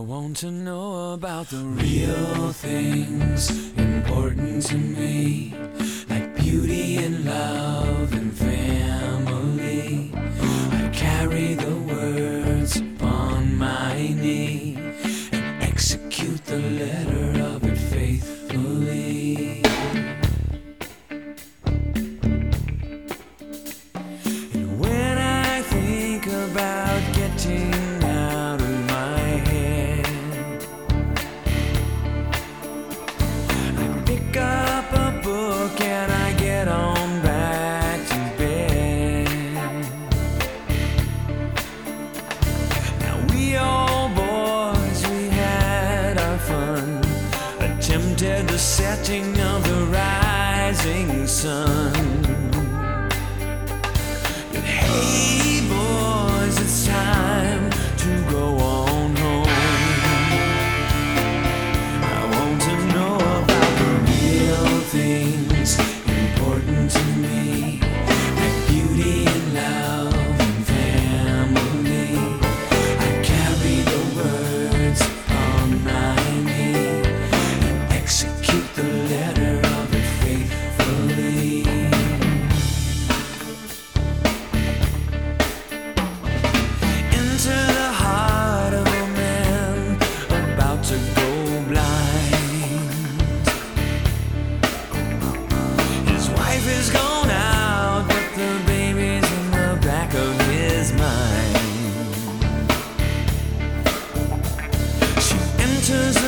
I want to know about the real things important to me, like beauty and love and family. I carry the words upon my knee and execute the letter. tempted the setting of the rising sun. But hey. to